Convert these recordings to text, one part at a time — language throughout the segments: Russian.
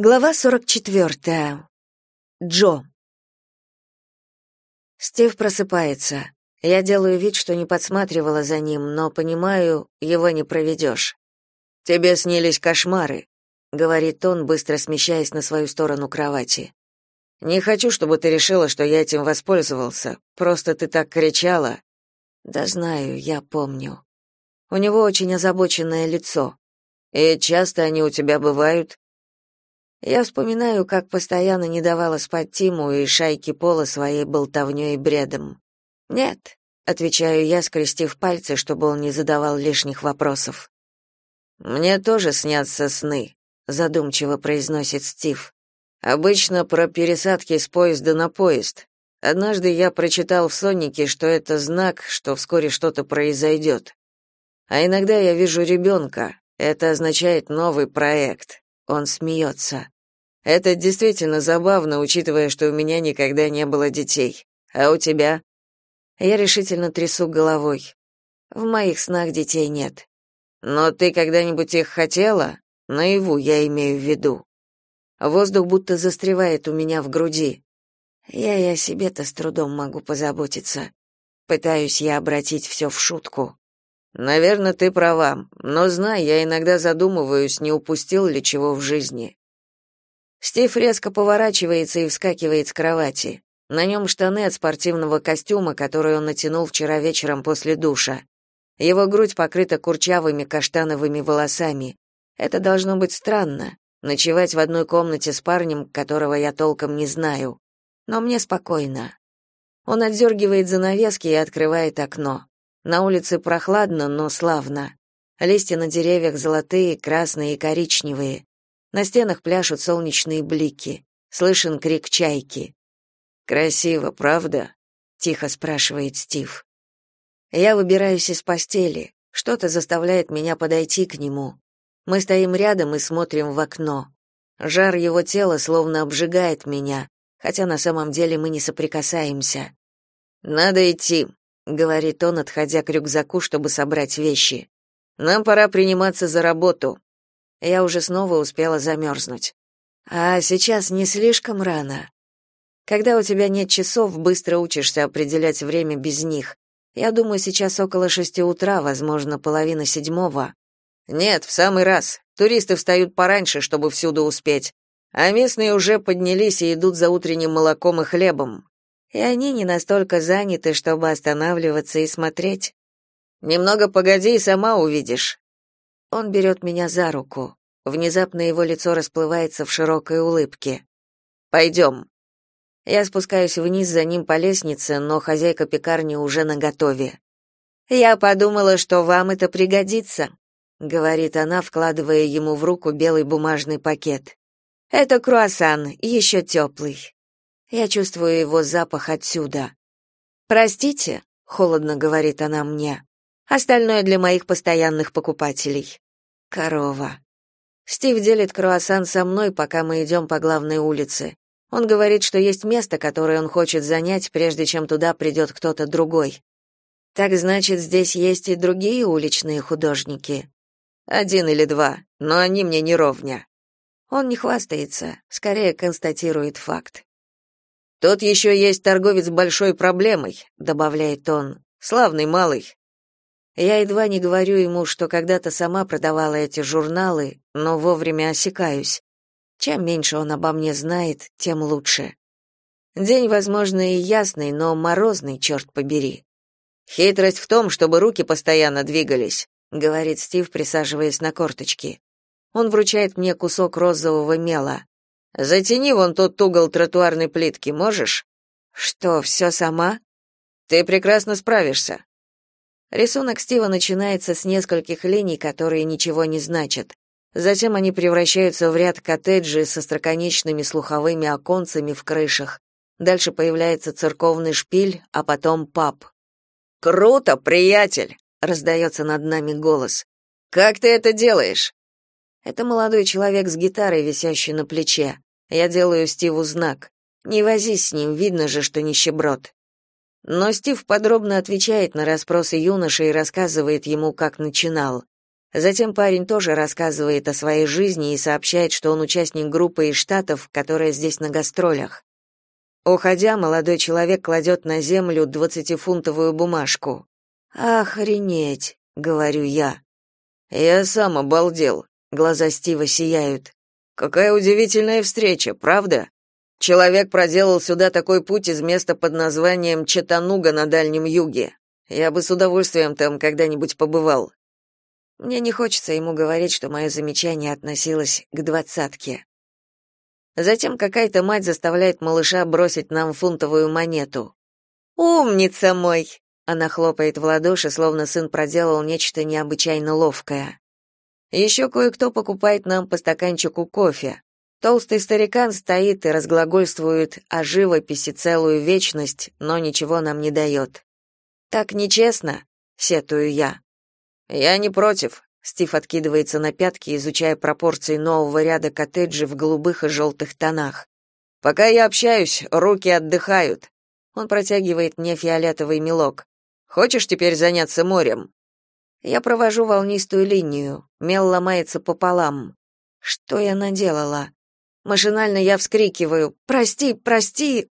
Глава 44. Джо. Стив просыпается. Я делаю вид, что не подсматривала за ним, но понимаю, его не проведешь. «Тебе снились кошмары», — говорит он, быстро смещаясь на свою сторону кровати. «Не хочу, чтобы ты решила, что я этим воспользовался. Просто ты так кричала». «Да знаю, я помню». У него очень озабоченное лицо. «И часто они у тебя бывают?» Я вспоминаю, как постоянно не давала спать Тиму и шайке Пола своей болтовнёй и бредом. «Нет», — отвечаю я, скрестив пальцы, чтобы он не задавал лишних вопросов. «Мне тоже снятся сны», — задумчиво произносит Стив. «Обычно про пересадки с поезда на поезд. Однажды я прочитал в соннике, что это знак, что вскоре что-то произойдет. А иногда я вижу ребенка. Это означает новый проект. Он смеется. Это действительно забавно, учитывая, что у меня никогда не было детей. А у тебя? Я решительно трясу головой. В моих снах детей нет. Но ты когда-нибудь их хотела? Наяву я имею в виду. Воздух будто застревает у меня в груди. Я и о себе-то с трудом могу позаботиться. Пытаюсь я обратить все в шутку. Наверное, ты права, но знай, я иногда задумываюсь, не упустил ли чего в жизни. Стив резко поворачивается и вскакивает с кровати. На нем штаны от спортивного костюма, который он натянул вчера вечером после душа. Его грудь покрыта курчавыми каштановыми волосами. Это должно быть странно ночевать в одной комнате с парнем, которого я толком не знаю. Но мне спокойно. Он отдергивает занавески и открывает окно. На улице прохладно, но славно. Листья на деревьях золотые, красные и коричневые. На стенах пляшут солнечные блики. Слышен крик чайки. «Красиво, правда?» — тихо спрашивает Стив. Я выбираюсь из постели. Что-то заставляет меня подойти к нему. Мы стоим рядом и смотрим в окно. Жар его тела словно обжигает меня, хотя на самом деле мы не соприкасаемся. «Надо идти», говорит он, отходя к рюкзаку, чтобы собрать вещи. Нам пора приниматься за работу. Я уже снова успела замерзнуть. А сейчас не слишком рано. Когда у тебя нет часов, быстро учишься определять время без них. Я думаю, сейчас около шести утра, возможно, половина седьмого. Нет, в самый раз. Туристы встают пораньше, чтобы всюду успеть. А местные уже поднялись и идут за утренним молоком и хлебом и они не настолько заняты, чтобы останавливаться и смотреть. Немного погоди и сама увидишь. Он берет меня за руку. Внезапно его лицо расплывается в широкой улыбке. «Пойдем». Я спускаюсь вниз за ним по лестнице, но хозяйка пекарни уже наготове. «Я подумала, что вам это пригодится», — говорит она, вкладывая ему в руку белый бумажный пакет. «Это круассан, еще теплый». Я чувствую его запах отсюда. Простите, холодно говорит она мне. Остальное для моих постоянных покупателей. Корова. Стив делит круассан со мной, пока мы идем по главной улице. Он говорит, что есть место, которое он хочет занять, прежде чем туда придет кто-то другой. Так значит, здесь есть и другие уличные художники. Один или два, но они мне не ровня. Он не хвастается, скорее констатирует факт. Тут еще есть торговец большой проблемой, добавляет он. Славный малый. Я едва не говорю ему, что когда-то сама продавала эти журналы, но вовремя осекаюсь. Чем меньше он обо мне знает, тем лучше. День, возможно, и ясный, но морозный, черт побери. Хитрость в том, чтобы руки постоянно двигались, говорит Стив, присаживаясь на корточки. Он вручает мне кусок розового мела. Затяни вон тот угол тротуарной плитки, можешь? Что, все сама? Ты прекрасно справишься. Рисунок Стива начинается с нескольких линий, которые ничего не значат. Затем они превращаются в ряд коттеджей со строконечными слуховыми оконцами в крышах. Дальше появляется церковный шпиль, а потом паб. «Круто, приятель!» — раздается над нами голос. «Как ты это делаешь?» Это молодой человек с гитарой, висящей на плече. Я делаю Стиву знак. Не возись с ним, видно же, что нищеброд. Но Стив подробно отвечает на расспросы юноши и рассказывает ему, как начинал. Затем парень тоже рассказывает о своей жизни и сообщает, что он участник группы из Штатов, которая здесь на гастролях. Уходя, молодой человек кладет на землю двадцатифунтовую бумажку. «Охренеть!» — говорю я. «Я сам обалдел», — глаза Стива сияют. «Какая удивительная встреча, правда? Человек проделал сюда такой путь из места под названием Чатануга на Дальнем Юге. Я бы с удовольствием там когда-нибудь побывал. Мне не хочется ему говорить, что мое замечание относилось к двадцатке. Затем какая-то мать заставляет малыша бросить нам фунтовую монету. «Умница мой!» Она хлопает в ладоши, словно сын проделал нечто необычайно ловкое. Еще кое-кто покупает нам по стаканчику кофе. Толстый старикан стоит и разглагольствует о живописи целую вечность, но ничего нам не дает. «Так нечестно», — сетую я. «Я не против», — Стив откидывается на пятки, изучая пропорции нового ряда коттеджей в голубых и желтых тонах. «Пока я общаюсь, руки отдыхают». Он протягивает мне фиолетовый мелок. «Хочешь теперь заняться морем?» Я провожу волнистую линию. Мел ломается пополам. Что я наделала? Машинально я вскрикиваю «Прости, прости!»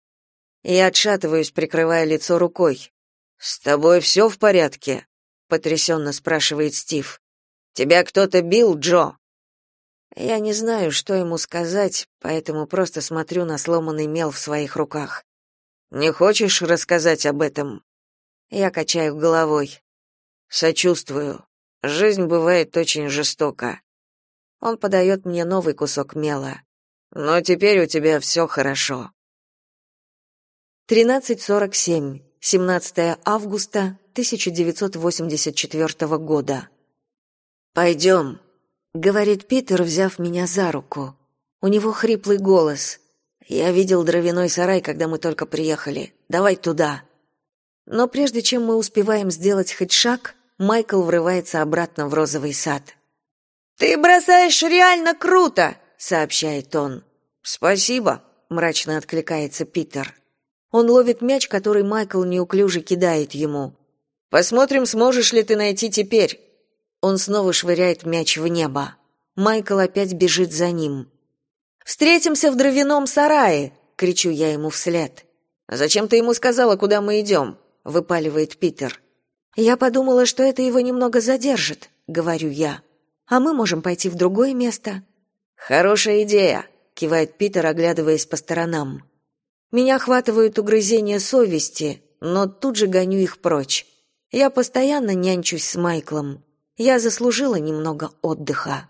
и отшатываюсь, прикрывая лицо рукой. «С тобой все в порядке?» потрясенно спрашивает Стив. Тебя кто-то бил, Джо? Я не знаю, что ему сказать, поэтому просто смотрю на сломанный мел в своих руках. Не хочешь рассказать об этом? Я качаю головой. Сочувствую. Жизнь бывает очень жестока. Он подает мне новый кусок мела. Но теперь у тебя все хорошо. 13:47. 17 августа 1984 года. «Пойдем», — говорит Питер, взяв меня за руку. У него хриплый голос. «Я видел дровяной сарай, когда мы только приехали. Давай туда». Но прежде чем мы успеваем сделать хоть шаг, Майкл врывается обратно в розовый сад. «Ты бросаешь реально круто!» — сообщает он. «Спасибо», — мрачно откликается Питер. Он ловит мяч, который Майкл неуклюже кидает ему. Посмотрим, сможешь ли ты найти теперь. Он снова швыряет мяч в небо. Майкл опять бежит за ним. Встретимся в дровяном сарае, кричу я ему вслед. Зачем ты ему сказала, куда мы идем?» — выпаливает Питер. Я подумала, что это его немного задержит, говорю я. А мы можем пойти в другое место. Хорошая идея, кивает Питер, оглядываясь по сторонам. Меня охватывают угрызения совести, но тут же гоню их прочь. Я постоянно нянчусь с Майклом. Я заслужила немного отдыха.